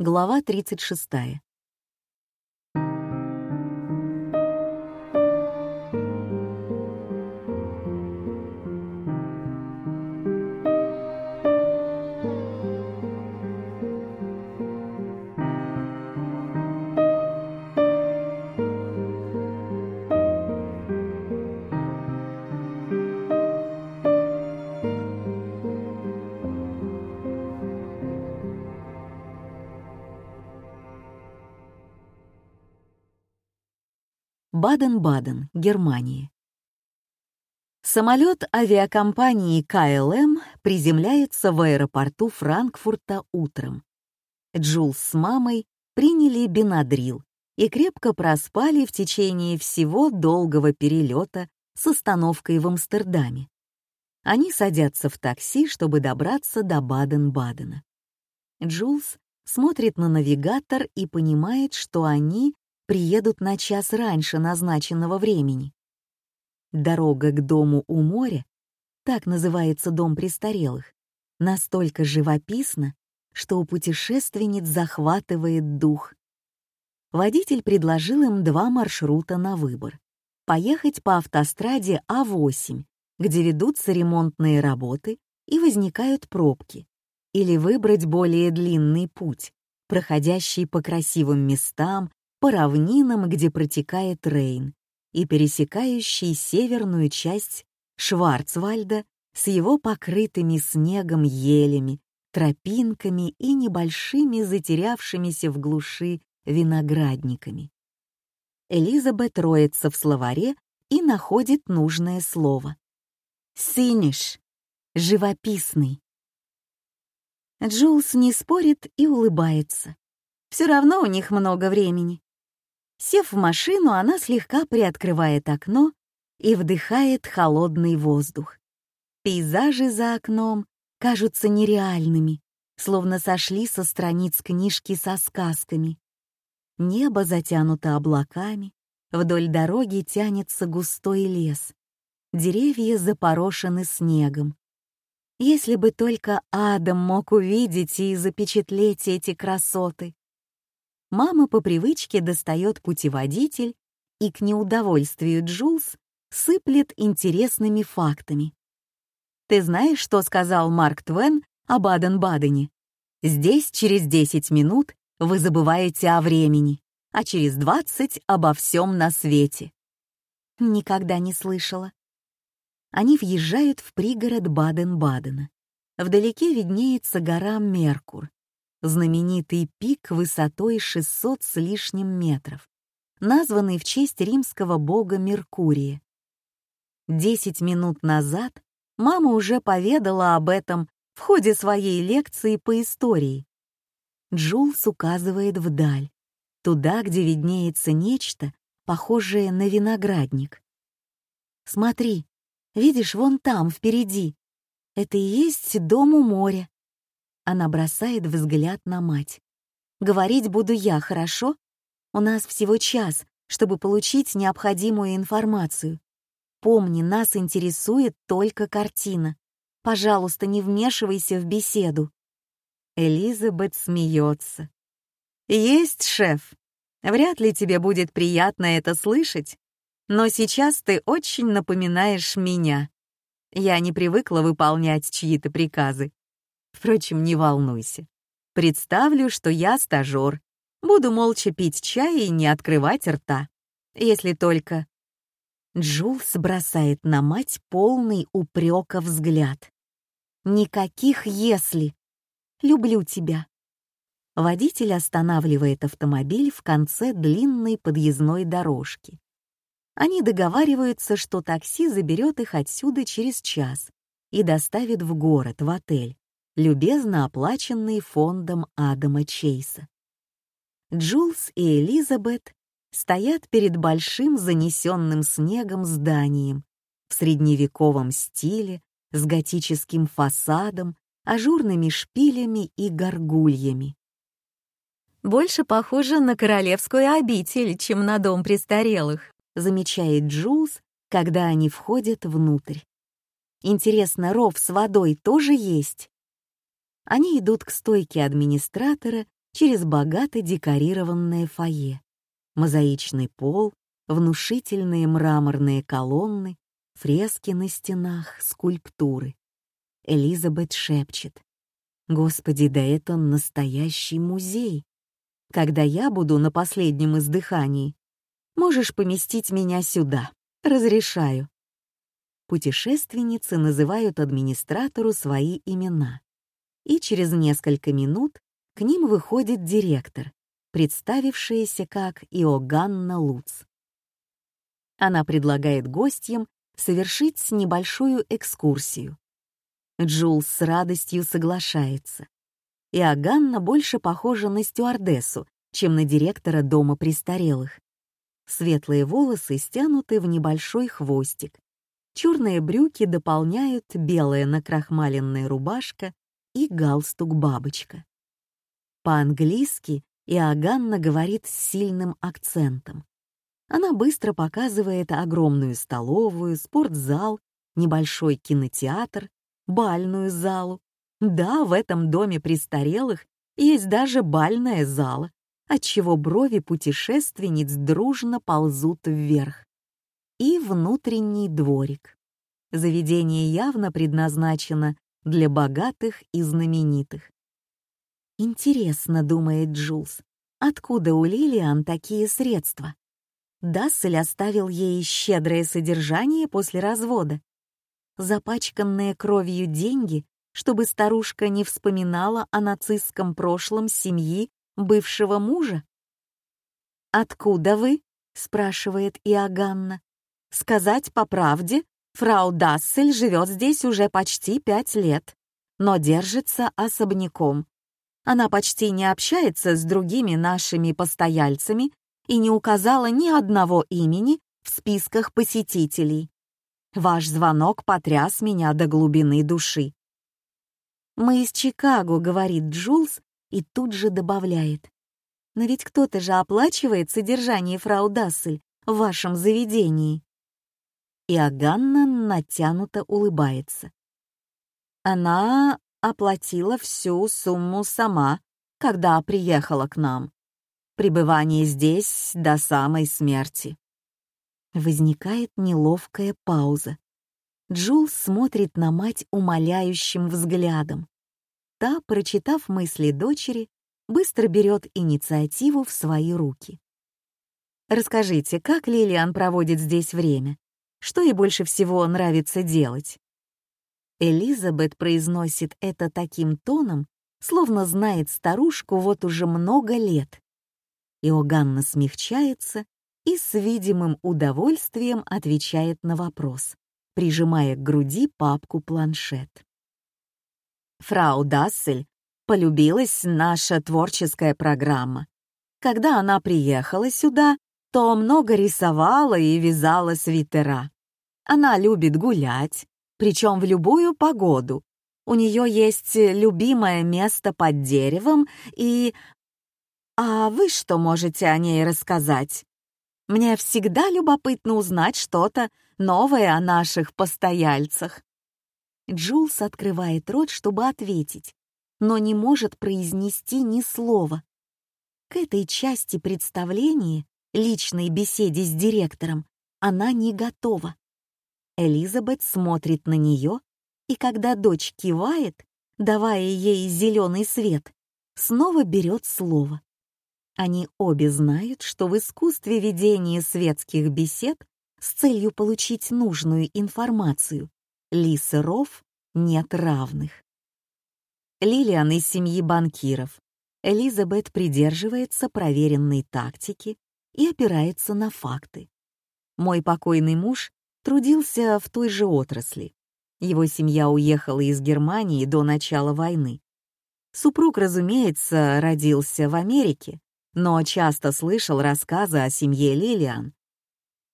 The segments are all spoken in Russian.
Глава 36. Баден-Баден, Германия. Самолет авиакомпании KLM приземляется в аэропорту Франкфурта утром. Джулс с мамой приняли бенадрил и крепко проспали в течение всего долгого перелета с остановкой в Амстердаме. Они садятся в такси, чтобы добраться до Баден-Бадена. Джулс смотрит на навигатор и понимает, что они приедут на час раньше назначенного времени. Дорога к дому у моря, так называется дом престарелых, настолько живописна, что у путешественниц захватывает дух. Водитель предложил им два маршрута на выбор. Поехать по автостраде А8, где ведутся ремонтные работы и возникают пробки, или выбрать более длинный путь, проходящий по красивым местам по равнинам, где протекает Рейн, и пересекающий северную часть Шварцвальда с его покрытыми снегом елями, тропинками и небольшими затерявшимися в глуши виноградниками. Элизабет роется в словаре и находит нужное слово. «Синиш» — «живописный». Джулс не спорит и улыбается. Все равно у них много времени. Сев в машину, она слегка приоткрывает окно и вдыхает холодный воздух. Пейзажи за окном кажутся нереальными, словно сошли со страниц книжки со сказками. Небо затянуто облаками, вдоль дороги тянется густой лес. Деревья запорошены снегом. Если бы только Адам мог увидеть и запечатлеть эти красоты мама по привычке достает путеводитель и к неудовольствию Джулс сыплет интересными фактами. «Ты знаешь, что сказал Марк Твен о Баден-Бадене? Здесь через 10 минут вы забываете о времени, а через 20 — обо всем на свете». Никогда не слышала. Они въезжают в пригород Баден-Бадена. Вдалеке виднеется гора Меркур, знаменитый пик высотой 600 с лишним метров, названный в честь римского бога Меркурия. Десять минут назад мама уже поведала об этом в ходе своей лекции по истории. Джулс указывает вдаль, туда, где виднеется нечто, похожее на виноградник. «Смотри, видишь, вон там, впереди. Это и есть дом у моря. Она бросает взгляд на мать. «Говорить буду я, хорошо? У нас всего час, чтобы получить необходимую информацию. Помни, нас интересует только картина. Пожалуйста, не вмешивайся в беседу». Элизабет смеется. «Есть, шеф. Вряд ли тебе будет приятно это слышать, но сейчас ты очень напоминаешь меня. Я не привыкла выполнять чьи-то приказы. Впрочем, не волнуйся. Представлю, что я стажёр. Буду молча пить чай и не открывать рта. Если только... Джулс бросает на мать полный упрека взгляд. «Никаких «если». Люблю тебя». Водитель останавливает автомобиль в конце длинной подъездной дорожки. Они договариваются, что такси заберет их отсюда через час и доставит в город, в отель любезно оплаченный фондом Адама Чейса. Джулс и Элизабет стоят перед большим занесенным снегом зданием в средневековом стиле с готическим фасадом, ажурными шпилями и горгульями. «Больше похоже на королевскую обитель, чем на дом престарелых», замечает Джулс, когда они входят внутрь. «Интересно, ров с водой тоже есть?» Они идут к стойке администратора через богато декорированное фойе, мозаичный пол, внушительные мраморные колонны, фрески на стенах, скульптуры. Элизабет шепчет. «Господи, да это настоящий музей! Когда я буду на последнем издыхании, можешь поместить меня сюда. Разрешаю». Путешественницы называют администратору свои имена. И через несколько минут к ним выходит директор, представившаяся как Иоганна Луц. Она предлагает гостям совершить небольшую экскурсию. Джулс с радостью соглашается. Иоганна больше похожа на стюардессу, чем на директора дома престарелых. Светлые волосы стянуты в небольшой хвостик. Черные брюки дополняют белая накрахмаленная рубашка и галстук-бабочка. По-английски Иоганна говорит с сильным акцентом. Она быстро показывает огромную столовую, спортзал, небольшой кинотеатр, бальную залу. Да, в этом доме престарелых есть даже бальная зала, отчего брови путешественниц дружно ползут вверх. И внутренний дворик. Заведение явно предназначено для богатых и знаменитых. Интересно, думает Джулс, откуда у Лилиан такие средства? Дассель оставил ей щедрое содержание после развода. Запачканные кровью деньги, чтобы старушка не вспоминала о нацистском прошлом семьи бывшего мужа? «Откуда вы?» — спрашивает Иоганна. «Сказать по правде, фрау Дассель живет здесь уже почти пять лет, но держится особняком, она почти не общается с другими нашими постояльцами и не указала ни одного имени в списках посетителей. Ваш звонок потряс меня до глубины души. «Мы из Чикаго», — говорит Джулс и тут же добавляет. «Но ведь кто-то же оплачивает содержание фрау Дассель в вашем заведении». И Аганна натянуто улыбается. Она оплатила всю сумму сама, когда приехала к нам. Пребывание здесь до самой смерти. Возникает неловкая пауза. Джул смотрит на мать умоляющим взглядом. Та, прочитав мысли дочери, быстро берет инициативу в свои руки. «Расскажите, как Лилиан проводит здесь время? Что ей больше всего нравится делать?» Элизабет произносит это таким тоном, словно знает старушку вот уже много лет. Иоганна смягчается и с видимым удовольствием отвечает на вопрос, прижимая к груди папку-планшет. Фрау Дассель полюбилась наша творческая программа. Когда она приехала сюда, то много рисовала и вязала свитера. Она любит гулять, причем в любую погоду. У нее есть любимое место под деревом и... А вы что можете о ней рассказать? Мне всегда любопытно узнать что-то новое о наших постояльцах. Джулс открывает рот, чтобы ответить, но не может произнести ни слова. К этой части представления, личной беседе с директором, она не готова. Элизабет смотрит на нее, и когда дочь кивает, давая ей зеленый свет, снова берет слово. Они обе знают, что в искусстве ведения светских бесед с целью получить нужную информацию Лисы Ров нет равных. Лилиан из семьи банкиров. Элизабет придерживается проверенной тактики и опирается на факты. Мой покойный муж трудился в той же отрасли. Его семья уехала из Германии до начала войны. Супруг, разумеется, родился в Америке, но часто слышал рассказы о семье Лилиан.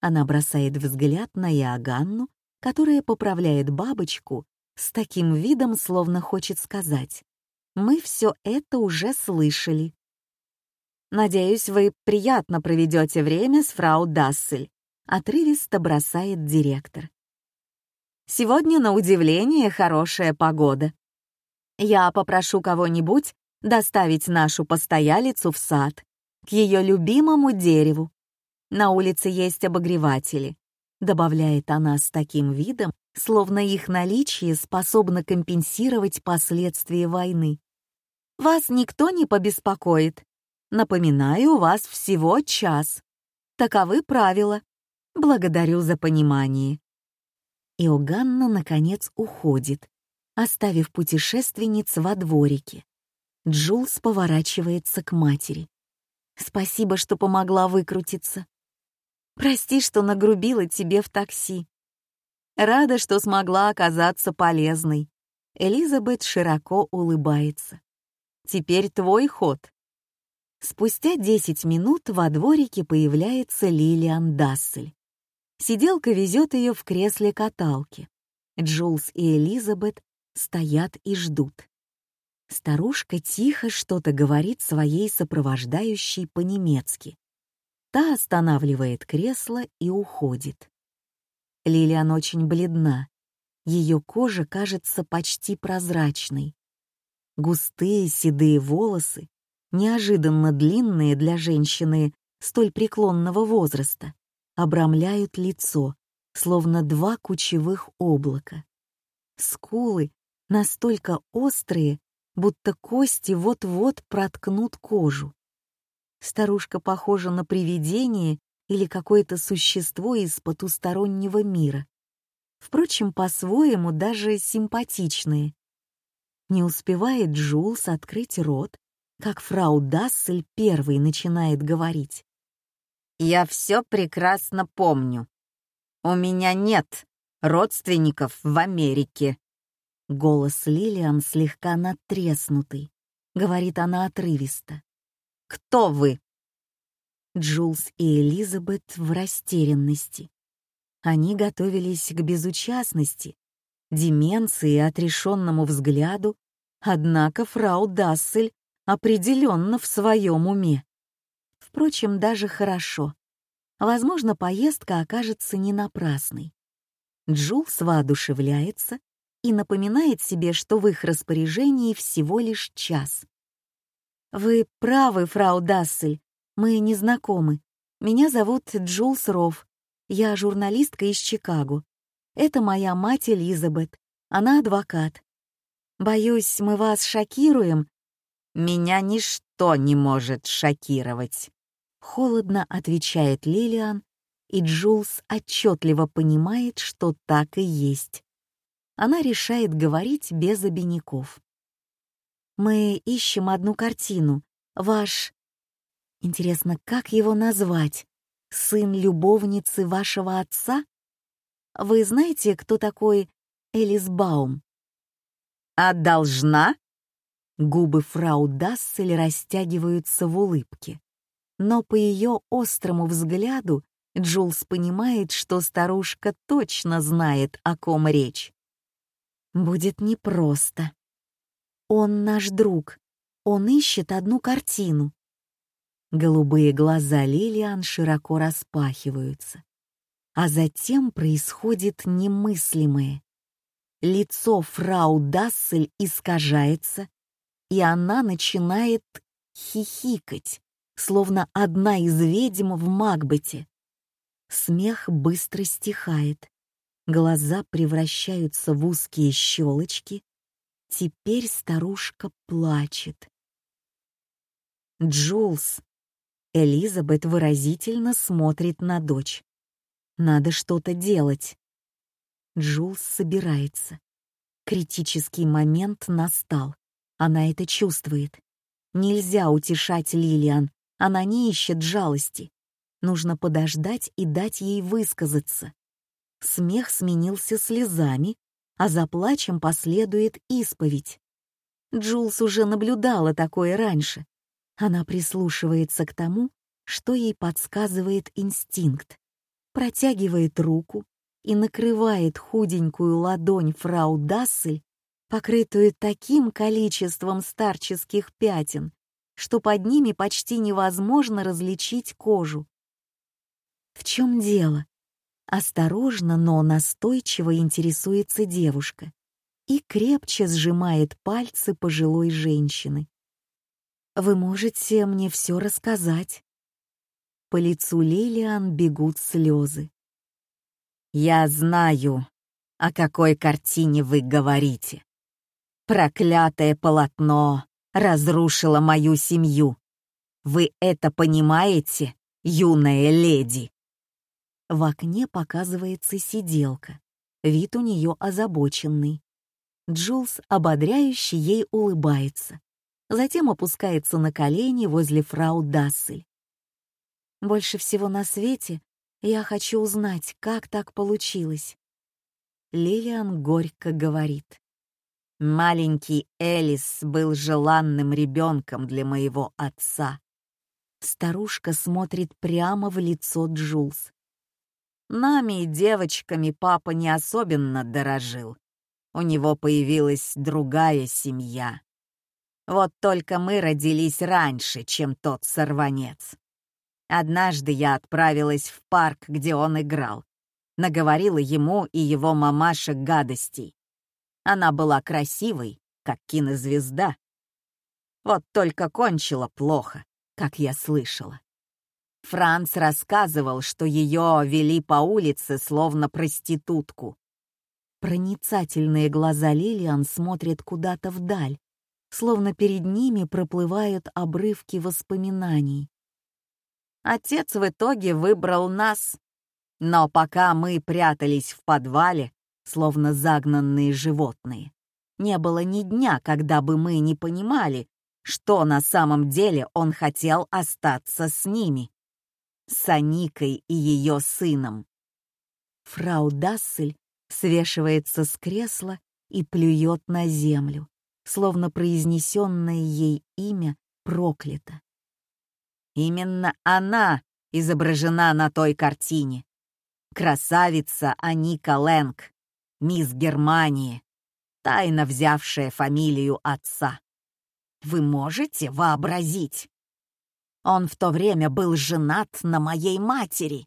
Она бросает взгляд на Иоганну, которая поправляет бабочку с таким видом, словно хочет сказать «Мы все это уже слышали». «Надеюсь, вы приятно проведете время с фрау Дассель», отрывисто бросает директор. Сегодня, на удивление, хорошая погода. Я попрошу кого-нибудь доставить нашу постоялицу в сад, к ее любимому дереву. На улице есть обогреватели, добавляет она с таким видом, словно их наличие способно компенсировать последствия войны. Вас никто не побеспокоит. Напоминаю, у вас всего час. Таковы правила. Благодарю за понимание. Иоганна, наконец, уходит, оставив путешественниц во дворике. Джулс поворачивается к матери. «Спасибо, что помогла выкрутиться. Прости, что нагрубила тебе в такси. Рада, что смогла оказаться полезной». Элизабет широко улыбается. «Теперь твой ход». Спустя 10 минут во дворике появляется Лилиан Дассель. Сиделка везет ее в кресле каталки. Джулс и Элизабет стоят и ждут. Старушка тихо что-то говорит своей сопровождающей по-немецки. Та останавливает кресло и уходит. Лилиан очень бледна. Ее кожа кажется почти прозрачной. Густые седые волосы, неожиданно длинные для женщины столь преклонного возраста, обрамляют лицо, словно два кучевых облака. Скулы настолько острые, будто кости вот-вот проткнут кожу. Старушка похожа на привидение или какое-то существо из потустороннего мира. Впрочем, по-своему даже симпатичные. Не успевает Джулс открыть рот, как фрау Дассель первый начинает говорить. «Я все прекрасно помню. У меня нет родственников в Америке. Голос Лилиан слегка надтреснутый. Говорит она отрывисто. «Кто вы?» Джулс и Элизабет в растерянности. Они готовились к безучастности, деменции и отрешенному взгляду, однако фрау Дассель определенно в своем уме. Впрочем, даже хорошо. Возможно, поездка окажется не напрасной. Джулс воодушевляется и напоминает себе, что в их распоряжении всего лишь час. «Вы правы, фрау Дассель, мы не знакомы. Меня зовут Джулс Ров. Я журналистка из Чикаго. Это моя мать Элизабет. Она адвокат. Боюсь, мы вас шокируем». «Меня ничто не может шокировать», — холодно отвечает Лилиан, и Джулс отчетливо понимает, что так и есть она решает говорить без обиняков. «Мы ищем одну картину. Ваш... Интересно, как его назвать? Сын любовницы вашего отца? Вы знаете, кто такой Элис Баум?» «А должна?» Губы фрау Дассель растягиваются в улыбке. Но по ее острому взгляду Джулс понимает, что старушка точно знает, о ком речь будет непросто. Он наш друг. Он ищет одну картину. Голубые глаза Лилиан широко распахиваются. А затем происходит немыслимое. Лицо фрау Дассель искажается, и она начинает хихикать, словно одна из ведьм в Макбете. Смех быстро стихает. Глаза превращаются в узкие щелочки. Теперь старушка плачет. Джулс. Элизабет выразительно смотрит на дочь. Надо что-то делать. Джулс собирается. Критический момент настал. Она это чувствует. Нельзя утешать Лилиан, она не ищет жалости. Нужно подождать и дать ей высказаться. Смех сменился слезами, а за плачем последует исповедь. Джулс уже наблюдала такое раньше. Она прислушивается к тому, что ей подсказывает инстинкт, протягивает руку и накрывает худенькую ладонь фрау Дассель, покрытую таким количеством старческих пятен, что под ними почти невозможно различить кожу. В чем дело? Осторожно, но настойчиво интересуется девушка и крепче сжимает пальцы пожилой женщины. Вы можете мне все рассказать. По лицу Лилиан бегут слезы. Я знаю, о какой картине вы говорите. Проклятое полотно разрушило мою семью. Вы это понимаете, юная леди? В окне показывается сиделка. Вид у нее озабоченный. Джулс ободряюще ей улыбается. Затем опускается на колени возле фрау Дассель. Больше всего на свете я хочу узнать, как так получилось. Лилиан горько говорит. Маленький Элис был желанным ребенком для моего отца. Старушка смотрит прямо в лицо Джулс. Нами, девочками, папа не особенно дорожил. У него появилась другая семья. Вот только мы родились раньше, чем тот сорванец. Однажды я отправилась в парк, где он играл. Наговорила ему и его мамаше гадостей. Она была красивой, как кинозвезда. Вот только кончила плохо, как я слышала. Франц рассказывал, что ее вели по улице словно проститутку. Проницательные глаза Лилиан смотрят куда-то вдаль, словно перед ними проплывают обрывки воспоминаний. Отец в итоге выбрал нас. Но пока мы прятались в подвале, словно загнанные животные, не было ни дня, когда бы мы не понимали, что на самом деле он хотел остаться с ними. С Аникой и ее сыном. Фрау Дассель свешивается с кресла и плюет на землю, словно произнесенное ей имя проклято. Именно она изображена на той картине. Красавица Аника Лэнг, мисс Германии, тайно взявшая фамилию отца. Вы можете вообразить? Он в то время был женат на моей матери.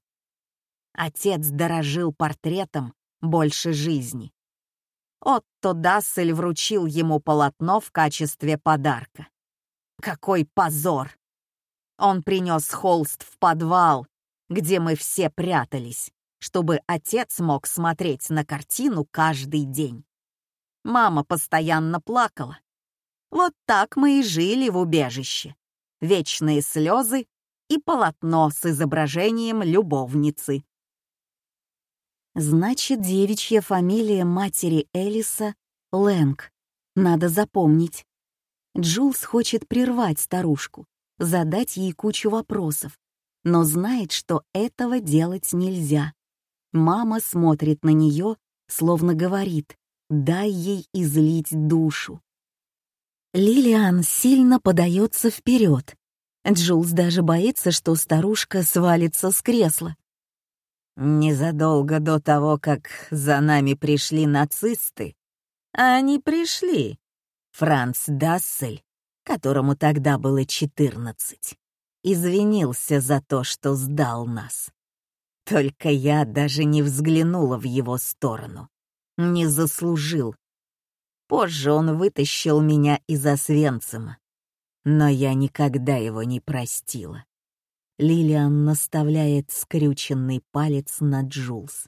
Отец дорожил портретом больше жизни. Отто Дассель вручил ему полотно в качестве подарка. Какой позор! Он принес холст в подвал, где мы все прятались, чтобы отец мог смотреть на картину каждый день. Мама постоянно плакала. Вот так мы и жили в убежище. Вечные слезы и полотно с изображением любовницы. Значит, девичья фамилия матери Элиса — Лэнг. Надо запомнить. Джулс хочет прервать старушку, задать ей кучу вопросов, но знает, что этого делать нельзя. Мама смотрит на нее, словно говорит «дай ей излить душу». Лилиан сильно подается вперед. Джулс даже боится, что старушка свалится с кресла. Незадолго до того, как за нами пришли нацисты, они пришли. Франц Дассель которому тогда было 14, извинился за то, что сдал нас. Только я даже не взглянула в его сторону. Не заслужил. Позже он вытащил меня из Освенцима. Но я никогда его не простила. Лилиан наставляет скрюченный палец на Джулс.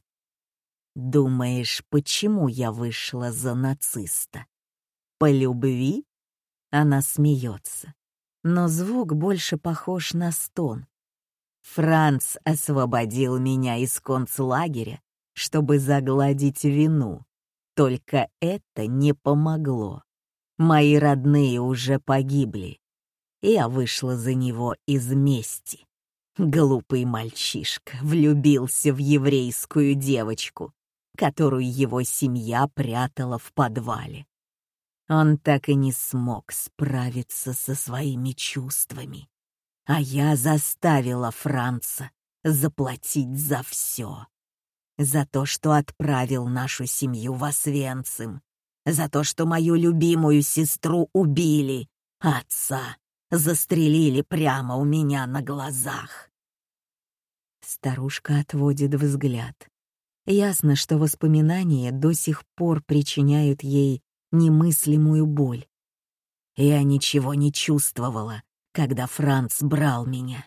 «Думаешь, почему я вышла за нациста? По любви?» Она смеется, но звук больше похож на стон. Франц освободил меня из концлагеря, чтобы загладить вину. Только это не помогло. Мои родные уже погибли. Я вышла за него из мести. Глупый мальчишка влюбился в еврейскую девочку, которую его семья прятала в подвале. Он так и не смог справиться со своими чувствами. А я заставила Франца заплатить за все. За то, что отправил нашу семью в Освенцим. За то, что мою любимую сестру убили. Отца застрелили прямо у меня на глазах. Старушка отводит взгляд. Ясно, что воспоминания до сих пор причиняют ей немыслимую боль. Я ничего не чувствовала, когда Франц брал меня.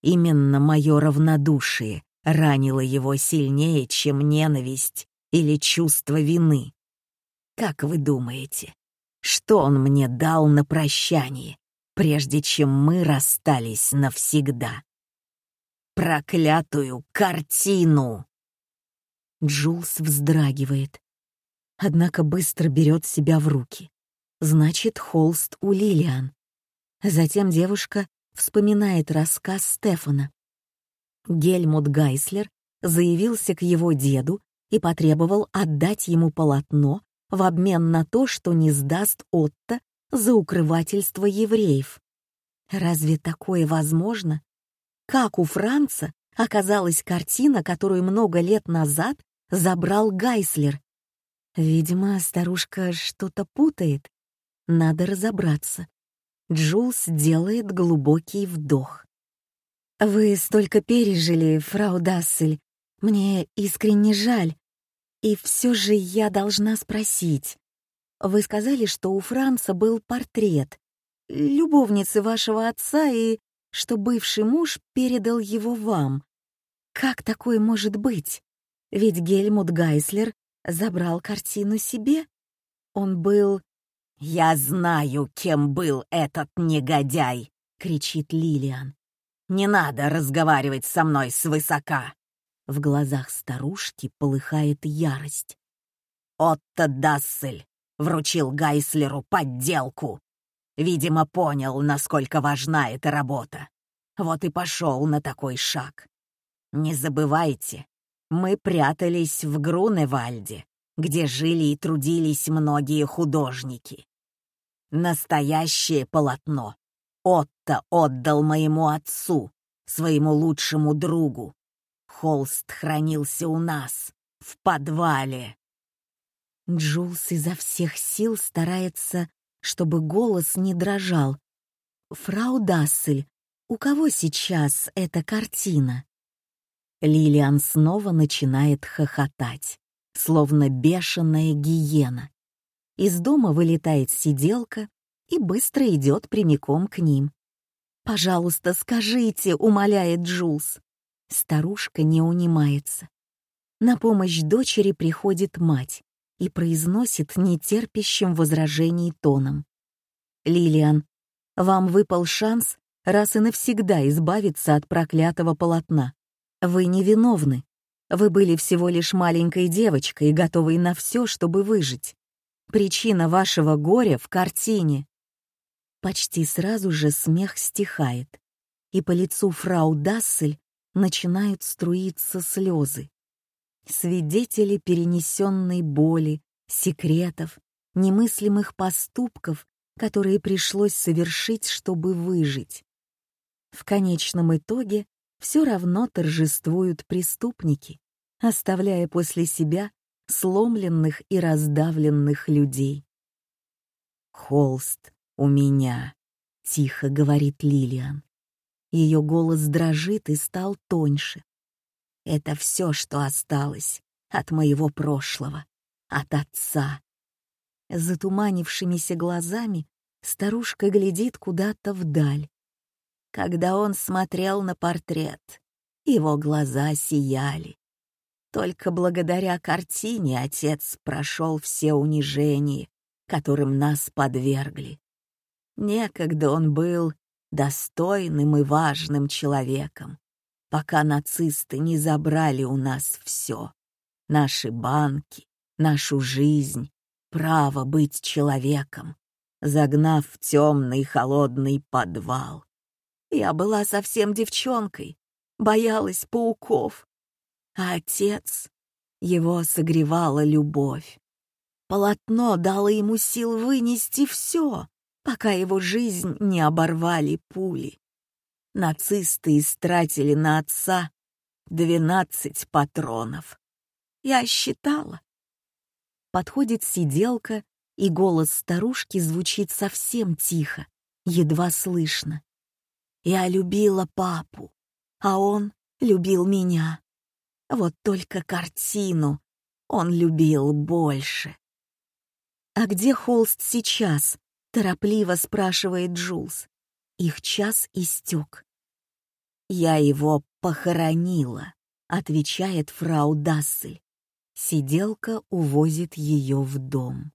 Именно мое равнодушие ранило его сильнее, чем ненависть или чувство вины. Как вы думаете, что он мне дал на прощание, прежде чем мы расстались навсегда? Проклятую картину! Джулс вздрагивает, однако быстро берет себя в руки. Значит, холст у Лилиан. Затем девушка вспоминает рассказ Стефана. Гельмут Гайслер заявился к его деду и потребовал отдать ему полотно в обмен на то, что не сдаст Отто за укрывательство евреев. Разве такое возможно? Как у Франца оказалась картина, которую много лет назад забрал Гайслер? Видимо, старушка что-то путает. Надо разобраться. Джулс делает глубокий вдох. «Вы столько пережили, фрау Дассель. Мне искренне жаль. И все же я должна спросить. Вы сказали, что у Франца был портрет любовницы вашего отца и что бывший муж передал его вам. Как такое может быть? Ведь Гельмут Гайслер забрал картину себе. Он был... «Я знаю, кем был этот негодяй!» — кричит Лилиан. «Не надо разговаривать со мной свысока!» В глазах старушки полыхает ярость. Отто Дассель вручил Гайслеру подделку. Видимо, понял, насколько важна эта работа. Вот и пошел на такой шаг. Не забывайте, мы прятались в Груневальде, где жили и трудились многие художники. Настоящее полотно Отто отдал моему отцу, своему лучшему другу, Холст хранился у нас, в подвале. Джулс изо всех сил старается, чтобы голос не дрожал. «Фрау Дассель, у кого сейчас эта картина?» Лилиан снова начинает хохотать, словно бешеная гиена. Из дома вылетает сиделка и быстро идет прямиком к ним. «Пожалуйста, скажите», — умоляет Джулс. Старушка не унимается. На помощь дочери приходит мать и произносит нетерпящим возражений тоном. «Лилиан, вам выпал шанс раз и навсегда избавиться от проклятого полотна. Вы невиновны. Вы были всего лишь маленькой девочкой, готовой на все, чтобы выжить. Причина вашего горя в картине». Почти сразу же смех стихает, и по лицу фрау Дассель начинают струиться слезы. Свидетели перенесенной боли, секретов, немыслимых поступков, которые пришлось совершить, чтобы выжить. В конечном итоге все равно торжествуют преступники, оставляя после себя сломленных и раздавленных людей. «Холст у меня», — тихо говорит Лилиан. Ее голос дрожит и стал тоньше. Это все, что осталось от моего прошлого, от отца. Затуманившимися глазами старушка глядит куда-то вдаль. Когда он смотрел на портрет, его глаза сияли. Только благодаря картине отец прошел все унижения, которым нас подвергли. Некогда он был достойным и важным человеком, пока нацисты не забрали у нас все — наши банки, нашу жизнь, право быть человеком, загнав в темный холодный подвал. Я была совсем девчонкой, боялась пауков. А отец, его согревала любовь. Полотно дало ему сил вынести все, пока его жизнь не оборвали пули. Нацисты истратили на отца двенадцать патронов. Я считала. Подходит сиделка, и голос старушки звучит совсем тихо, едва слышно. Я любила папу, а он любил меня. Вот только картину он любил больше. «А где холст сейчас?» — торопливо спрашивает Джулс. их час истек. «Я его похоронила», — отвечает фрау Дассель. Сиделка увозит ее в дом.